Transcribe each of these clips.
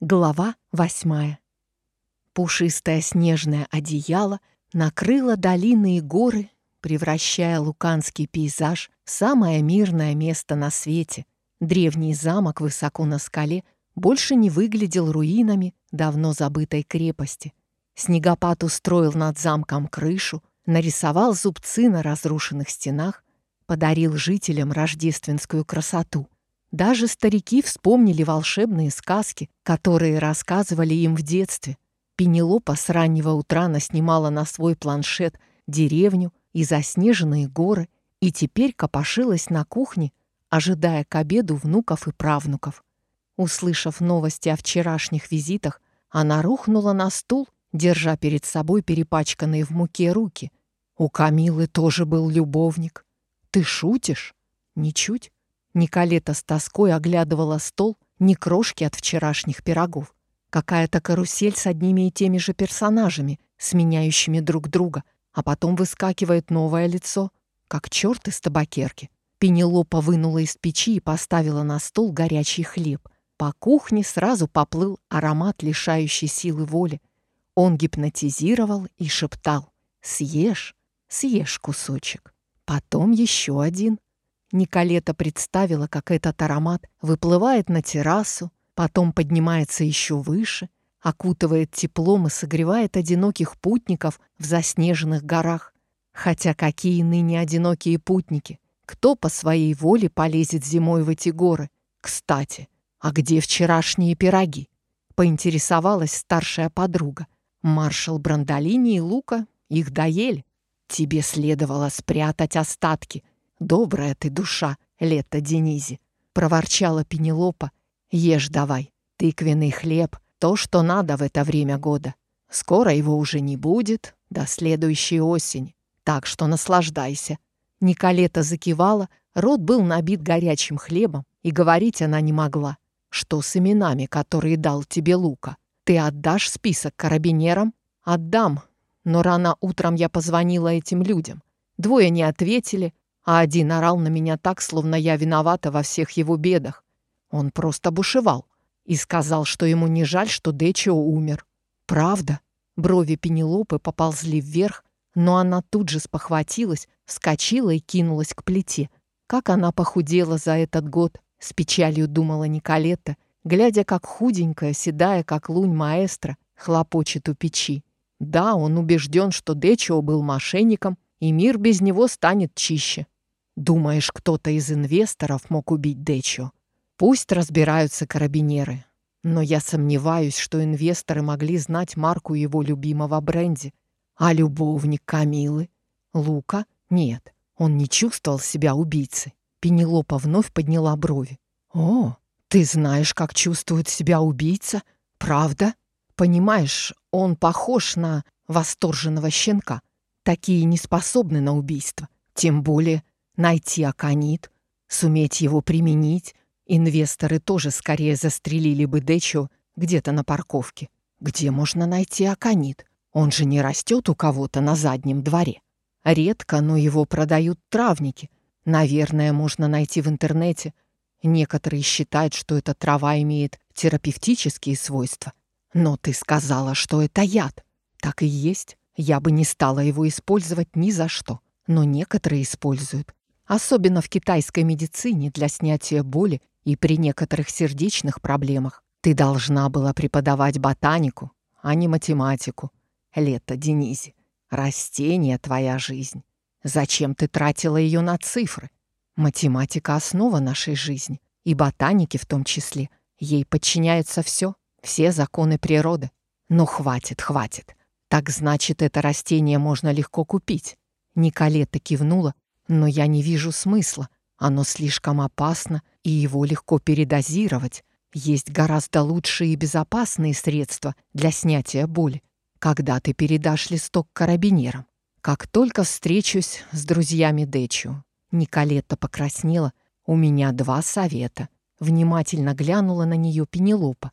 Глава восьмая. Пушистое снежное одеяло накрыло долины и горы, превращая луканский пейзаж в самое мирное место на свете. Древний замок высоко на скале больше не выглядел руинами давно забытой крепости. Снегопад устроил над замком крышу, нарисовал зубцы на разрушенных стенах, подарил жителям рождественскую красоту — даже старики вспомнили волшебные сказки, которые рассказывали им в детстве. Пенелопа с раннего утра наснимала на свой планшет деревню и заснеженные горы и теперь копошилась на кухне, ожидая к обеду внуков и правнуков. Услышав новости о вчерашних визитах, она рухнула на стул, держа перед собой перепачканные в муке руки. У Камилы тоже был любовник. «Ты шутишь?» «Ничуть. Николета с тоской оглядывала стол, не крошки от вчерашних пирогов. Какая-то карусель с одними и теми же персонажами, сменяющими друг друга, а потом выскакивает новое лицо, как черт из табакерки. Пенелопа вынула из печи и поставила на стол горячий хлеб. По кухне сразу поплыл аромат, лишающий силы воли. Он гипнотизировал и шептал «Съешь, съешь кусочек, потом еще один, Николета представила, как этот аромат выплывает на террасу, потом поднимается еще выше, окутывает теплом и согревает одиноких путников в заснеженных горах. Хотя какие ныне одинокие путники? Кто по своей воле полезет зимой в эти горы? Кстати, а где вчерашние пироги? Поинтересовалась старшая подруга. Маршал Брандолини и Лука их доели. Тебе следовало спрятать остатки, «Добрая ты душа, Лето Денизи!» — проворчала Пенелопа. «Ешь давай, тыквенный хлеб, то, что надо в это время года. Скоро его уже не будет, до следующей осени, так что наслаждайся». Николета закивала, рот был набит горячим хлебом, и говорить она не могла. «Что с именами, которые дал тебе Лука? Ты отдашь список карабинерам?» «Отдам, но рано утром я позвонила этим людям. Двое не ответили, а один орал на меня так, словно я виновата во всех его бедах. Он просто бушевал и сказал, что ему не жаль, что Дечио умер. Правда? Брови Пенелопы поползли вверх, но она тут же спохватилась, вскочила и кинулась к плите. Как она похудела за этот год, с печалью думала Николетта, глядя, как худенькая, седая, как лунь маэстро, хлопочет у печи. Да, он убежден, что Дечио был мошенником, и мир без него станет чище. Думаешь, кто-то из инвесторов мог убить Дечо? Пусть разбираются карабинеры. Но я сомневаюсь, что инвесторы могли знать марку его любимого бренди. А любовник Камилы? Лука? Нет, он не чувствовал себя убийцей. Пенелопа вновь подняла брови. «О, ты знаешь, как чувствует себя убийца? Правда? Понимаешь, он похож на восторженного щенка. Такие не способны на убийство. Тем более найти аконит, суметь его применить. Инвесторы тоже скорее застрелили бы Дечо где-то на парковке. Где можно найти аконит? Он же не растет у кого-то на заднем дворе. Редко, но его продают травники. Наверное, можно найти в интернете. Некоторые считают, что эта трава имеет терапевтические свойства. Но ты сказала, что это яд. Так и есть. Я бы не стала его использовать ни за что. Но некоторые используют особенно в китайской медицине для снятия боли и при некоторых сердечных проблемах. Ты должна была преподавать ботанику, а не математику. Лето, Денизи, растение — твоя жизнь. Зачем ты тратила ее на цифры? Математика — основа нашей жизни, и ботаники в том числе. Ей подчиняется все, все законы природы. Ну, хватит, хватит. Так значит, это растение можно легко купить. Николета кивнула, но я не вижу смысла. Оно слишком опасно, и его легко передозировать. Есть гораздо лучшие и безопасные средства для снятия боли. Когда ты передашь листок карабинерам? Как только встречусь с друзьями Дэчу. Николетта покраснела. У меня два совета. Внимательно глянула на нее Пенелопа.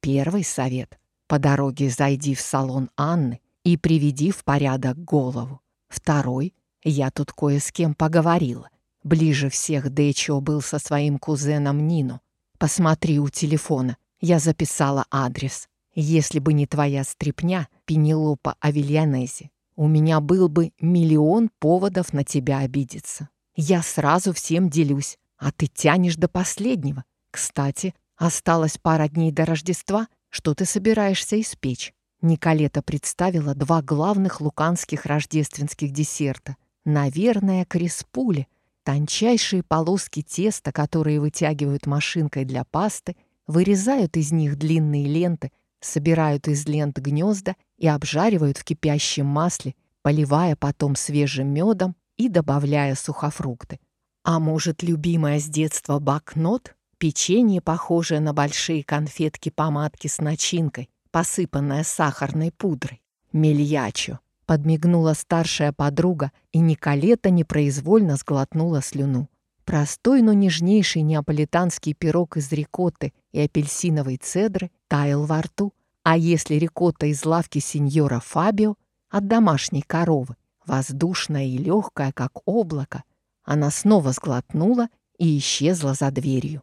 Первый совет. По дороге зайди в салон Анны и приведи в порядок голову. Второй я тут кое с кем поговорила. Ближе всех Дэчо был со своим кузеном Нино. Посмотри у телефона. Я записала адрес. Если бы не твоя стряпня, Пенелопа Авельянези, у меня был бы миллион поводов на тебя обидеться. Я сразу всем делюсь, а ты тянешь до последнего. Кстати, осталось пара дней до Рождества. Что ты собираешься испечь? Николета представила два главных луканских рождественских десерта. Наверное, креспули, тончайшие полоски теста, которые вытягивают машинкой для пасты, вырезают из них длинные ленты, собирают из лент гнезда и обжаривают в кипящем масле, поливая потом свежим медом и добавляя сухофрукты. А может, любимая с детства бакнот? Печенье, похожее на большие конфетки-помадки с начинкой, посыпанное сахарной пудрой. Мельячо. Подмигнула старшая подруга, и Николета непроизвольно сглотнула слюну. Простой, но нежнейший неаполитанский пирог из рикотты и апельсиновой цедры таял во рту, а если рикотта из лавки сеньора Фабио от домашней коровы, воздушная и легкая, как облако, она снова сглотнула и исчезла за дверью.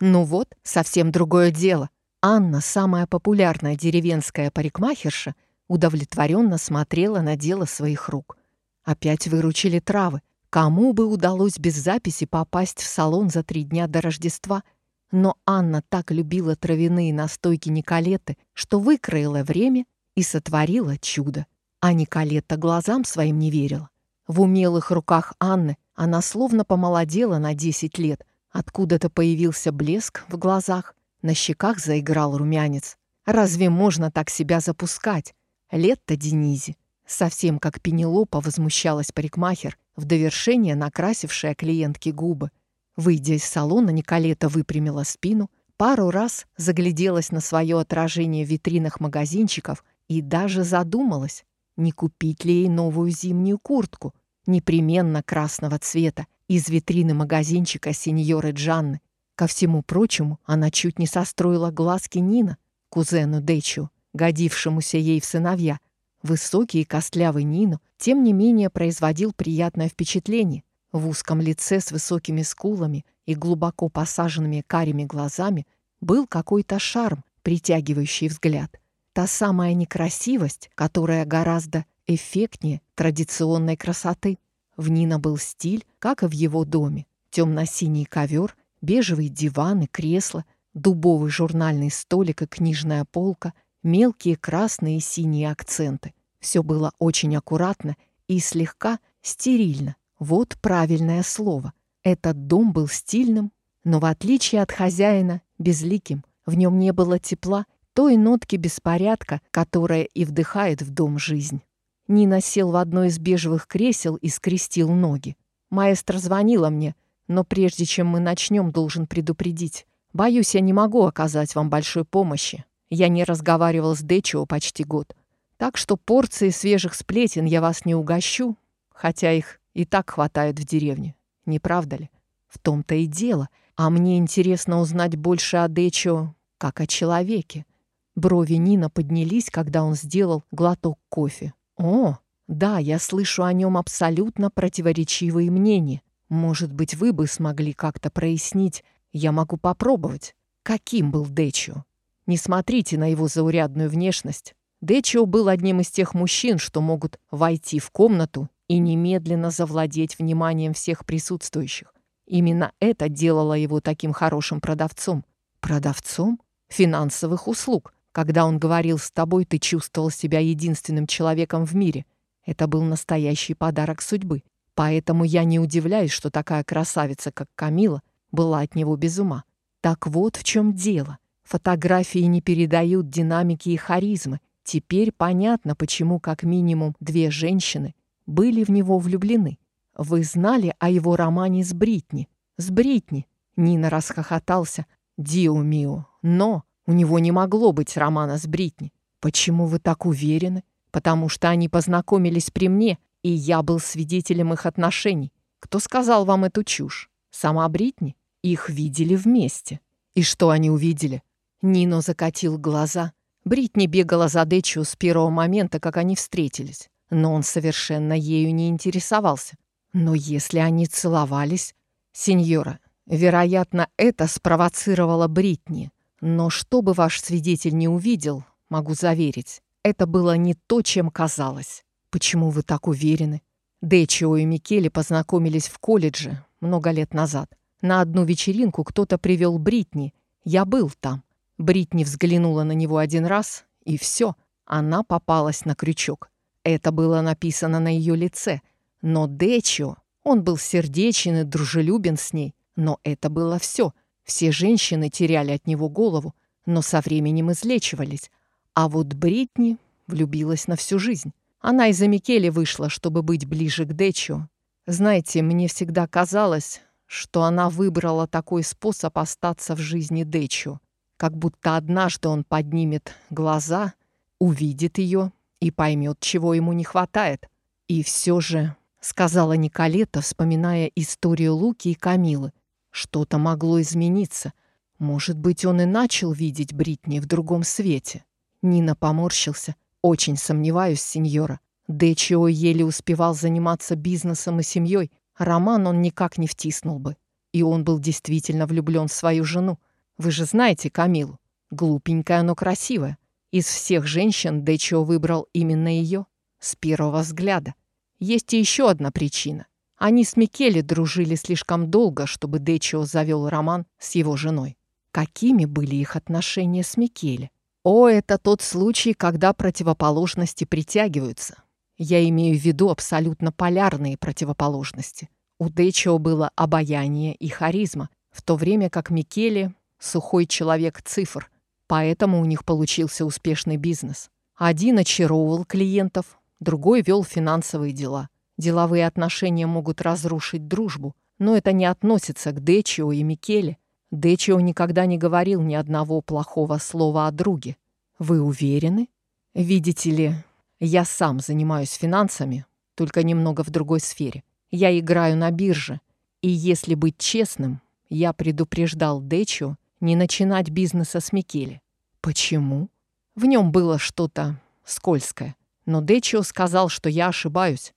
Ну вот, совсем другое дело. Анна, самая популярная деревенская парикмахерша, удовлетворенно смотрела на дело своих рук. Опять выручили травы. Кому бы удалось без записи попасть в салон за три дня до Рождества? Но Анна так любила травяные настойки Николеты, что выкроила время и сотворила чудо. А Николета глазам своим не верила. В умелых руках Анны она словно помолодела на 10 лет. Откуда-то появился блеск в глазах, на щеках заиграл румянец. Разве можно так себя запускать? Лет-то Денизе. Совсем как Пенелопа возмущалась парикмахер, в довершение накрасившая клиентке губы. Выйдя из салона, Николета выпрямила спину, пару раз загляделась на свое отражение в витринах магазинчиков и даже задумалась, не купить ли ей новую зимнюю куртку, непременно красного цвета, из витрины магазинчика сеньоры Джанны. Ко всему прочему, она чуть не состроила глазки Нина, кузену Дэчу, годившемуся ей в сыновья. Высокий и костлявый Нино, тем не менее, производил приятное впечатление. В узком лице с высокими скулами и глубоко посаженными карими глазами был какой-то шарм, притягивающий взгляд. Та самая некрасивость, которая гораздо эффектнее традиционной красоты. В Нина был стиль, как и в его доме. Темно-синий ковер, бежевый диван и кресло, дубовый журнальный столик и книжная полка, мелкие красные и синие акценты. Все было очень аккуратно и слегка стерильно. Вот правильное слово. Этот дом был стильным, но в отличие от хозяина, безликим. В нем не было тепла той нотки беспорядка, которая и вдыхает в дом жизнь. Нина сел в одно из бежевых кресел и скрестил ноги. Маэстро звонила мне, но прежде чем мы начнем, должен предупредить. Боюсь, я не могу оказать вам большой помощи. Я не разговаривал с Дечио почти год. Так что порции свежих сплетен я вас не угощу, хотя их и так хватает в деревне. Не правда ли? В том-то и дело. А мне интересно узнать больше о Дечио, как о человеке. Брови Нина поднялись, когда он сделал глоток кофе. «О, да, я слышу о нем абсолютно противоречивые мнения. Может быть, вы бы смогли как-то прояснить. Я могу попробовать. Каким был Дечио? Не смотрите на его заурядную внешность. Дечио был одним из тех мужчин, что могут войти в комнату и немедленно завладеть вниманием всех присутствующих. Именно это делало его таким хорошим продавцом. Продавцом финансовых услуг. Когда он говорил с тобой, ты чувствовал себя единственным человеком в мире. Это был настоящий подарок судьбы. Поэтому я не удивляюсь, что такая красавица, как Камила, была от него без ума. Так вот в чем дело. Фотографии не передают динамики и харизмы. Теперь понятно, почему как минимум две женщины были в него влюблены. Вы знали о его романе с Бритни? С Бритни. Нина расхохотался. Дио мио. Но у него не могло быть романа с Бритни. Почему вы так уверены? Потому что они познакомились при мне, и я был свидетелем их отношений. Кто сказал вам эту чушь? Сама Бритни? Их видели вместе. И что они увидели? Нино закатил глаза. Бритни бегала за Дэчио с первого момента, как они встретились. Но он совершенно ею не интересовался. Но если они целовались... Сеньора, вероятно, это спровоцировало Бритни. Но что бы ваш свидетель не увидел, могу заверить, это было не то, чем казалось. Почему вы так уверены? Дечио и Микеле познакомились в колледже много лет назад. На одну вечеринку кто-то привел Бритни. Я был там. Бритни взглянула на него один раз, и все. Она попалась на крючок. Это было написано на ее лице. Но Дечио, он был сердечен и дружелюбен с ней. Но это было все. Все женщины теряли от него голову, но со временем излечивались. А вот Бритни влюбилась на всю жизнь. Она из-за Микеле вышла, чтобы быть ближе к Дечу. Знаете, мне всегда казалось, что она выбрала такой способ остаться в жизни Дечу. Как будто однажды он поднимет глаза, увидит ее и поймет, чего ему не хватает. И все же, сказала Николета, вспоминая историю Луки и Камилы, что-то могло измениться. Может быть, он и начал видеть Бритни в другом свете. Нина поморщился. Очень сомневаюсь, сеньора. Дечио еле успевал заниматься бизнесом и семьей. Роман он никак не втиснул бы. И он был действительно влюблен в свою жену. Вы же знаете Камилу. Глупенькая, но красивая. Из всех женщин Дечио выбрал именно ее. С первого взгляда. Есть и еще одна причина. Они с Микеле дружили слишком долго, чтобы Дечио завел роман с его женой. Какими были их отношения с Микеле? О, это тот случай, когда противоположности притягиваются. Я имею в виду абсолютно полярные противоположности. У Дечио было обаяние и харизма, в то время как Микеле — сухой человек цифр, поэтому у них получился успешный бизнес. Один очаровывал клиентов, другой вел финансовые дела. Деловые отношения могут разрушить дружбу, но это не относится к Дечио и Микеле. Дечио никогда не говорил ни одного плохого слова о друге. Вы уверены? Видите ли, я сам занимаюсь финансами, только немного в другой сфере. Я играю на бирже, и если быть честным, я предупреждал Дечио не начинать бизнеса с Микеле. Почему? В нем было что-то скользкое. Но Дечио сказал, что я ошибаюсь.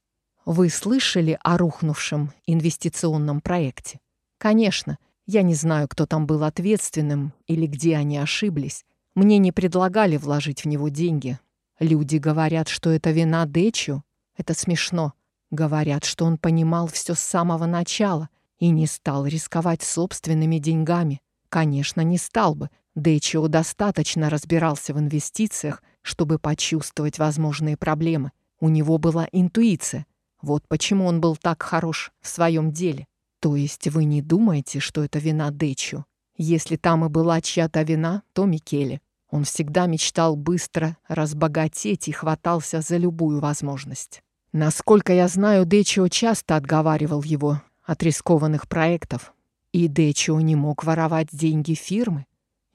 Вы слышали о рухнувшем инвестиционном проекте? Конечно, я не знаю, кто там был ответственным или где они ошиблись. Мне не предлагали вложить в него деньги. Люди говорят, что это вина Дечу. Это смешно. Говорят, что он понимал все с самого начала и не стал рисковать собственными деньгами. Конечно, не стал бы. Дэчио достаточно разбирался в инвестициях, чтобы почувствовать возможные проблемы. У него была интуиция. Вот почему он был так хорош в своем деле. То есть вы не думаете, что это вина Дэчу? Если там и была чья-то вина, то Микеле. Он всегда мечтал быстро разбогатеть и хватался за любую возможность. Насколько я знаю, Дэчио часто отговаривал его от рискованных проектов. И Дэчио не мог воровать деньги фирмы.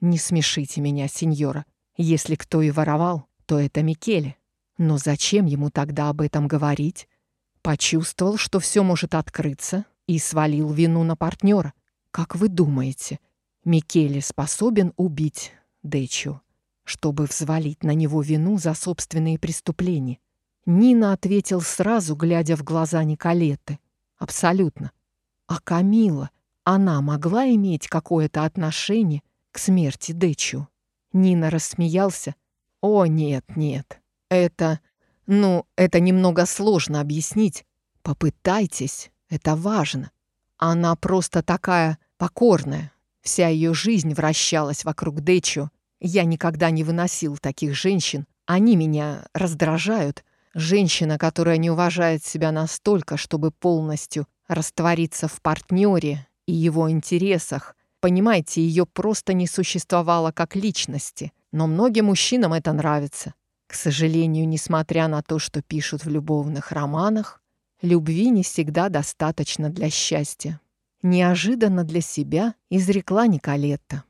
Не смешите меня, сеньора. Если кто и воровал, то это Микеле. Но зачем ему тогда об этом говорить? Почувствовал, что все может открыться, и свалил вину на партнера. Как вы думаете, Микеле способен убить Дэчио, чтобы взвалить на него вину за собственные преступления? Нина ответил сразу, глядя в глаза Николеты. Абсолютно. А Камила, она могла иметь какое-то отношение к смерти Дэчио? Нина рассмеялся. О, нет, нет. Это... Ну, это немного сложно объяснить. Попытайтесь. Это важно. Она просто такая покорная. Вся ее жизнь вращалась вокруг Дэчо. Я никогда не выносил таких женщин. Они меня раздражают. Женщина, которая не уважает себя настолько, чтобы полностью раствориться в партнере и его интересах. Понимаете, ее просто не существовало как личности. Но многим мужчинам это нравится. К сожалению, несмотря на то, что пишут в любовных романах, Любви не всегда достаточно для счастья. Неожиданно для себя изрекла Николетта.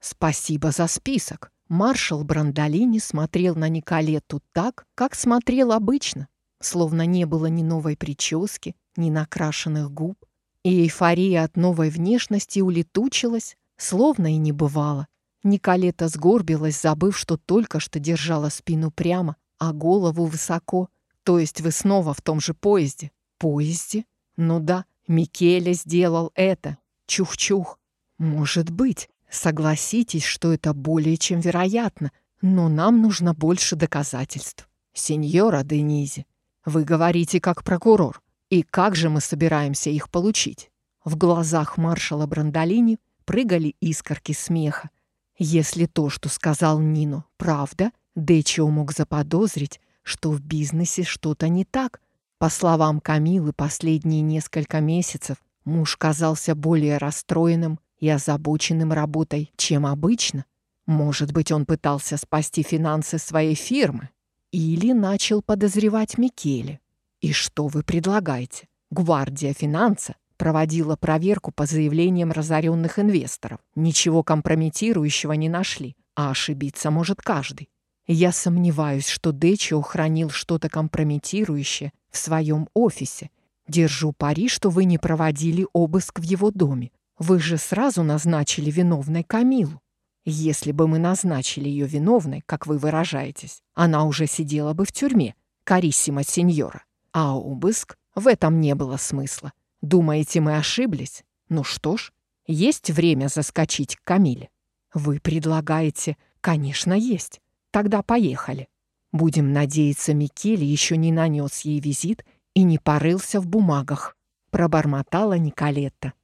«Спасибо за список». Маршал Брандолини смотрел на Николетту так, как смотрел обычно, словно не было ни новой прически, ни накрашенных губ. И эйфория от новой внешности улетучилась, словно и не бывало. Николета сгорбилась, забыв, что только что держала спину прямо, а голову высоко, то есть вы снова в том же поезде? Поезде? Ну да, Микеле сделал это. Чух-чух. Может быть. Согласитесь, что это более чем вероятно, но нам нужно больше доказательств. Сеньора Денизи, вы говорите как прокурор. И как же мы собираемся их получить? В глазах маршала Брандолини прыгали искорки смеха. Если то, что сказал Нино, правда, Дечио мог заподозрить, что в бизнесе что-то не так. По словам Камилы, последние несколько месяцев муж казался более расстроенным и озабоченным работой, чем обычно. Может быть, он пытался спасти финансы своей фирмы? Или начал подозревать Микеле? И что вы предлагаете? Гвардия финанса проводила проверку по заявлениям разоренных инвесторов. Ничего компрометирующего не нашли, а ошибиться может каждый. Я сомневаюсь, что Дечио хранил что-то компрометирующее в своем офисе. Держу пари, что вы не проводили обыск в его доме. Вы же сразу назначили виновной Камилу. Если бы мы назначили ее виновной, как вы выражаетесь, она уже сидела бы в тюрьме, кариссима сеньора. А обыск? В этом не было смысла. Думаете, мы ошиблись? Ну что ж, есть время заскочить к Камиле. Вы предлагаете? Конечно, есть. Тогда поехали. Будем надеяться, Микеле еще не нанес ей визит и не порылся в бумагах, пробормотала Николетта.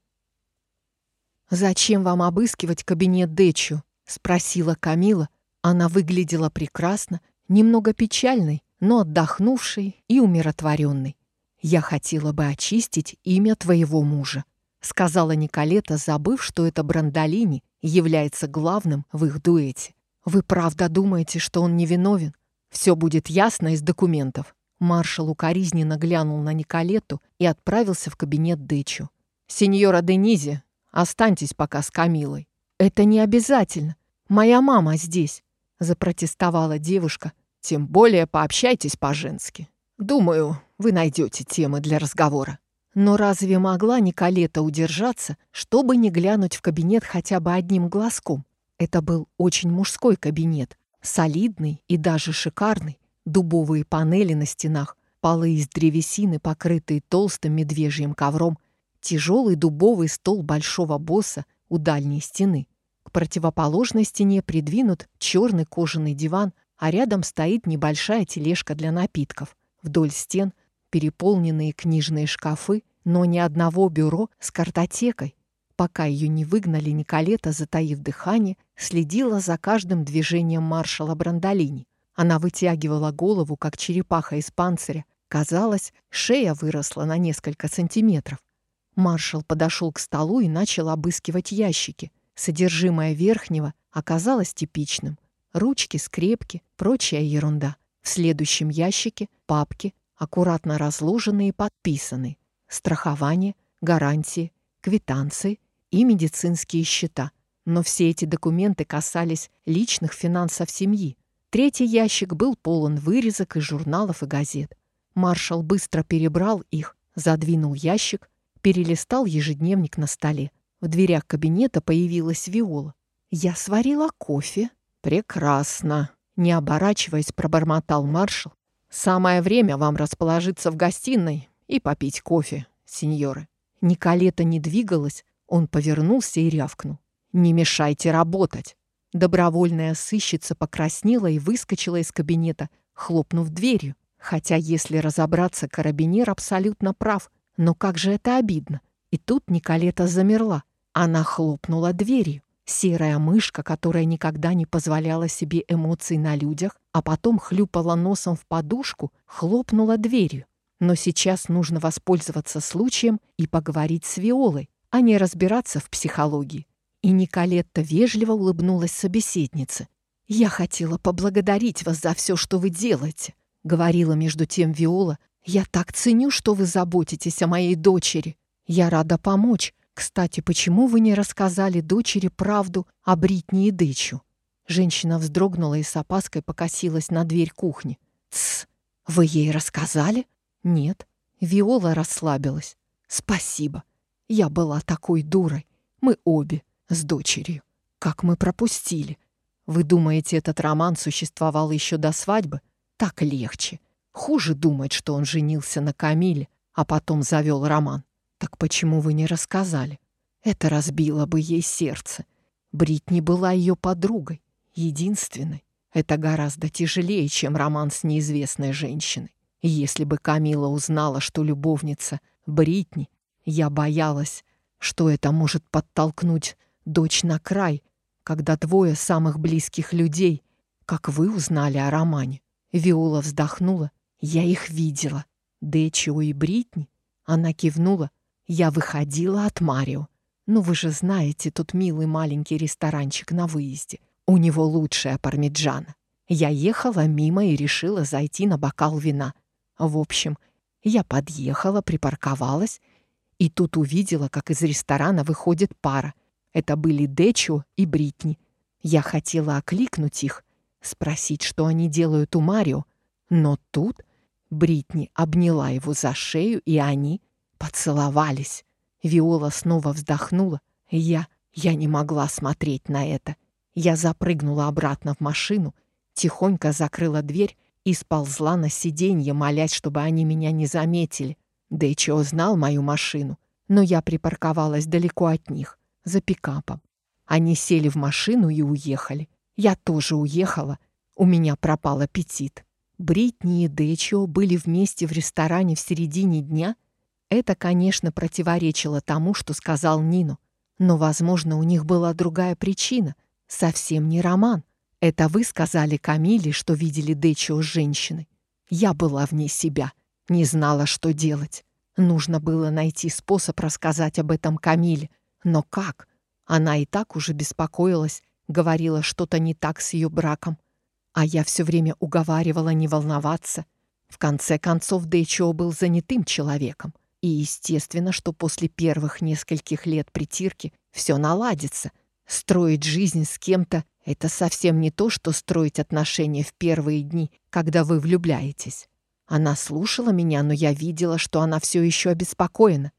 «Зачем вам обыскивать кабинет Дечу?» — спросила Камила. Она выглядела прекрасно, немного печальной, но отдохнувшей и умиротворенной. «Я хотела бы очистить имя твоего мужа», — сказала Николета, забыв, что это Брандолини является главным в их дуэте. «Вы правда думаете, что он невиновен? Все будет ясно из документов». Маршал укоризненно глянул на Николету и отправился в кабинет Дычу. «Сеньора Денизи, Останьтесь пока с Камилой». «Это не обязательно. Моя мама здесь», — запротестовала девушка. «Тем более пообщайтесь по-женски. Думаю, вы найдете темы для разговора». Но разве могла Николета удержаться, чтобы не глянуть в кабинет хотя бы одним глазком? Это был очень мужской кабинет, солидный и даже шикарный. Дубовые панели на стенах, полы из древесины, покрытые толстым медвежьим ковром, тяжелый дубовый стол большого босса у дальней стены. К противоположной стене придвинут черный кожаный диван, а рядом стоит небольшая тележка для напитков. Вдоль стен переполненные книжные шкафы, но ни одного бюро с картотекой. Пока ее не выгнали, Николета, затаив дыхание, следила за каждым движением маршала Брандолини. Она вытягивала голову, как черепаха из панциря. Казалось, шея выросла на несколько сантиметров. Маршал подошел к столу и начал обыскивать ящики. Содержимое верхнего оказалось типичным. Ручки, скрепки, прочая ерунда. В следующем ящике папки, аккуратно разложенные и подписанные. Страхование, гарантии, квитанции и медицинские счета. Но все эти документы касались личных финансов семьи. Третий ящик был полон вырезок из журналов и газет. Маршал быстро перебрал их, задвинул ящик, перелистал ежедневник на столе. В дверях кабинета появилась Виола. «Я сварила кофе». «Прекрасно!» Не оборачиваясь, пробормотал маршал. «Самое время вам расположиться в гостиной и попить кофе, сеньоры». Николета не двигалась, он повернулся и рявкнул. «Не мешайте работать!» Добровольная сыщица покраснела и выскочила из кабинета, хлопнув дверью. Хотя, если разобраться, карабинер абсолютно прав. Но как же это обидно. И тут Николета замерла. Она хлопнула дверью. Серая мышка, которая никогда не позволяла себе эмоций на людях, а потом хлюпала носом в подушку, хлопнула дверью. Но сейчас нужно воспользоваться случаем и поговорить с Виолой, а не разбираться в психологии. И Николетта вежливо улыбнулась собеседнице. «Я хотела поблагодарить вас за все, что вы делаете», — говорила между тем Виола, я так ценю, что вы заботитесь о моей дочери. Я рада помочь. Кстати, почему вы не рассказали дочери правду о Бритни и Дычу?» Женщина вздрогнула и с опаской покосилась на дверь кухни. «Тсс! Вы ей рассказали?» «Нет». Виола расслабилась. «Спасибо. Я была такой дурой. Мы обе с дочерью. Как мы пропустили. Вы думаете, этот роман существовал еще до свадьбы? Так легче. Хуже думать, что он женился на Камиле, а потом завел роман. Так почему вы не рассказали? Это разбило бы ей сердце. Бритни была ее подругой, единственной. Это гораздо тяжелее, чем роман с неизвестной женщиной. Если бы Камила узнала, что любовница Бритни, я боялась, что это может подтолкнуть дочь на край, когда двое самых близких людей, как вы узнали о романе. Виола вздохнула. Я их видела. Дечио и Бритни. Она кивнула. Я выходила от Марио. Ну, вы же знаете, тут милый маленький ресторанчик на выезде. У него лучшая пармиджана. Я ехала мимо и решила зайти на бокал вина. В общем, я подъехала, припарковалась, и тут увидела, как из ресторана выходит пара. Это были Дечо и Бритни. Я хотела окликнуть их, спросить, что они делают у Марио, но тут Бритни обняла его за шею, и они поцеловались. Виола снова вздохнула. Я... я не могла смотреть на это. Я запрыгнула обратно в машину, тихонько закрыла дверь и сползла на сиденье, молясь, чтобы они меня не заметили. Дэчо знал мою машину, но я припарковалась далеко от них, за пикапом. Они сели в машину и уехали. Я тоже уехала. У меня пропал аппетит. Бритни и Дэчо были вместе в ресторане в середине дня — это, конечно, противоречило тому, что сказал Нину. Но, возможно, у них была другая причина. Совсем не роман. Это вы сказали Камиле, что видели Дечио с женщиной. Я была вне себя, не знала, что делать. Нужно было найти способ рассказать об этом Камиле. Но как? Она и так уже беспокоилась, говорила что-то не так с ее браком. А я все время уговаривала не волноваться. В конце концов, Дэчио был занятым человеком. И естественно, что после первых нескольких лет притирки все наладится. Строить жизнь с кем-то — это совсем не то, что строить отношения в первые дни, когда вы влюбляетесь. Она слушала меня, но я видела, что она все еще обеспокоена.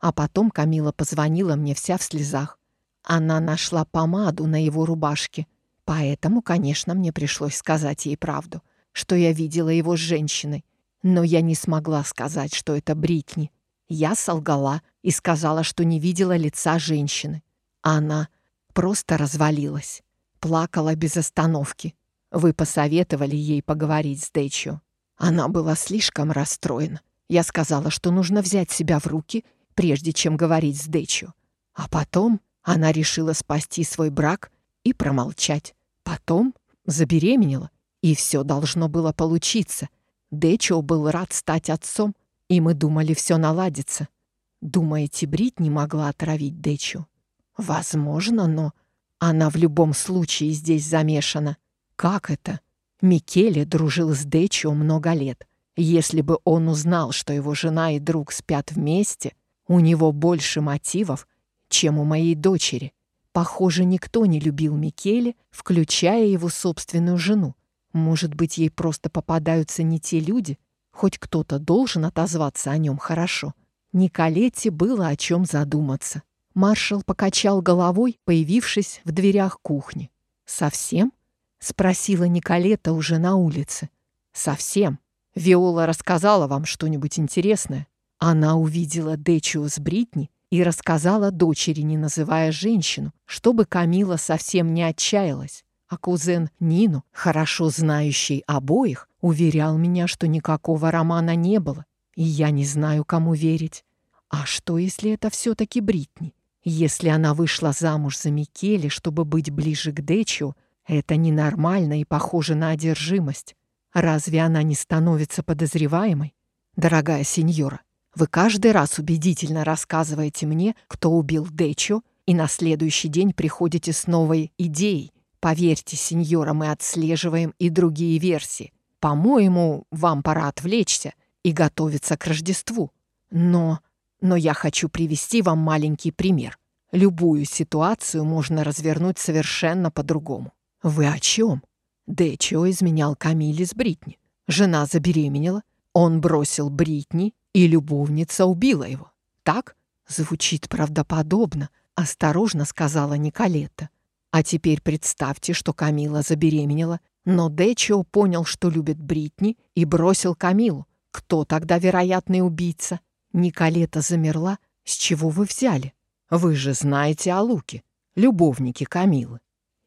А потом Камила позвонила мне вся в слезах. Она нашла помаду на его рубашке. Поэтому, конечно, мне пришлось сказать ей правду, что я видела его с женщиной. Но я не смогла сказать, что это Бритни. Я солгала и сказала, что не видела лица женщины. Она просто развалилась. Плакала без остановки. Вы посоветовали ей поговорить с Дэчио. Она была слишком расстроена. Я сказала, что нужно взять себя в руки, прежде чем говорить с Дэчио. А потом она решила спасти свой брак и промолчать. Потом забеременела, и все должно было получиться. Дэчио был рад стать отцом, и мы думали, все наладится. Думаете, Брит не могла отравить Дэчу? Возможно, но она в любом случае здесь замешана. Как это? Микеле дружил с Дэчо много лет. Если бы он узнал, что его жена и друг спят вместе, у него больше мотивов, чем у моей дочери. Похоже, никто не любил Микеле, включая его собственную жену. Может быть, ей просто попадаются не те люди, Хоть кто-то должен отозваться о нем хорошо. Николетте было о чем задуматься. Маршал покачал головой, появившись в дверях кухни. «Совсем?» — спросила Николета уже на улице. «Совсем. Виола рассказала вам что-нибудь интересное?» Она увидела Дечио с Бритни и рассказала дочери, не называя женщину, чтобы Камила совсем не отчаялась. А кузен Нину, хорошо знающий обоих, уверял меня, что никакого романа не было, и я не знаю, кому верить. А что, если это все-таки Бритни? Если она вышла замуж за Микеле, чтобы быть ближе к Дечио, это ненормально и похоже на одержимость. Разве она не становится подозреваемой? Дорогая сеньора, вы каждый раз убедительно рассказываете мне, кто убил Дечио, и на следующий день приходите с новой идеей, Поверьте, сеньора, мы отслеживаем и другие версии. По-моему, вам пора отвлечься и готовиться к Рождеству. Но... но я хочу привести вам маленький пример. Любую ситуацию можно развернуть совершенно по-другому. Вы о чем? Дэчио изменял Камиле с Бритни. Жена забеременела, он бросил Бритни, и любовница убила его. Так? Звучит правдоподобно, осторожно сказала Николетта. А теперь представьте, что Камила забеременела, но Дэчио понял, что любит Бритни, и бросил Камилу. Кто тогда вероятный убийца? Николета замерла. С чего вы взяли? Вы же знаете о Луке. любовники Камилы.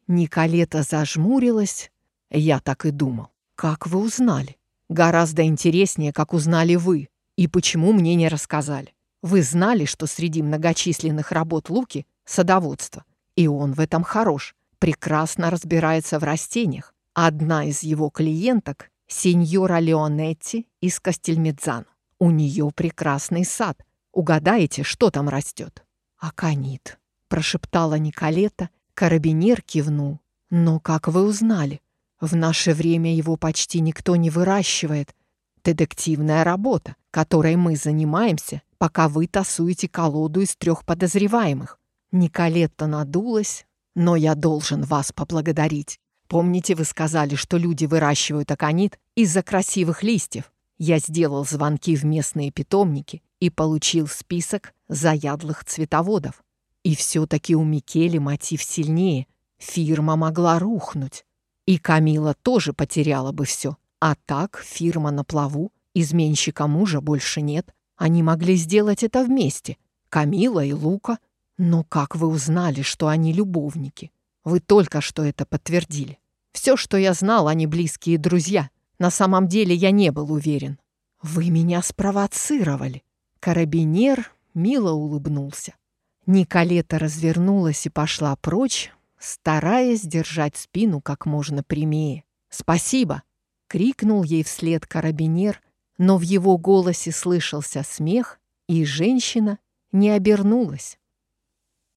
Николета зажмурилась. Я так и думал. Как вы узнали? Гораздо интереснее, как узнали вы. И почему мне не рассказали. Вы знали, что среди многочисленных работ Луки — садоводство. И он в этом хорош. Прекрасно разбирается в растениях. Одна из его клиенток — сеньора Леонетти из Кастельмедзано. У нее прекрасный сад. Угадаете, что там растет? «Аконит», — прошептала Николета. Карабинер кивнул. «Но как вы узнали? В наше время его почти никто не выращивает. Детективная работа, которой мы занимаемся, пока вы тасуете колоду из трех подозреваемых. Николетта надулась, но я должен вас поблагодарить. Помните, вы сказали, что люди выращивают аконит из-за красивых листьев? Я сделал звонки в местные питомники и получил список заядлых цветоводов. И все-таки у Микеле мотив сильнее. Фирма могла рухнуть. И Камила тоже потеряла бы все. А так фирма на плаву, изменщика мужа больше нет. Они могли сделать это вместе. Камила и Лука. Но как вы узнали, что они любовники? Вы только что это подтвердили. Все, что я знал, они близкие друзья. На самом деле я не был уверен. Вы меня спровоцировали. Карабинер мило улыбнулся. Николета развернулась и пошла прочь, стараясь держать спину как можно прямее. «Спасибо!» — крикнул ей вслед карабинер, но в его голосе слышался смех, и женщина не обернулась.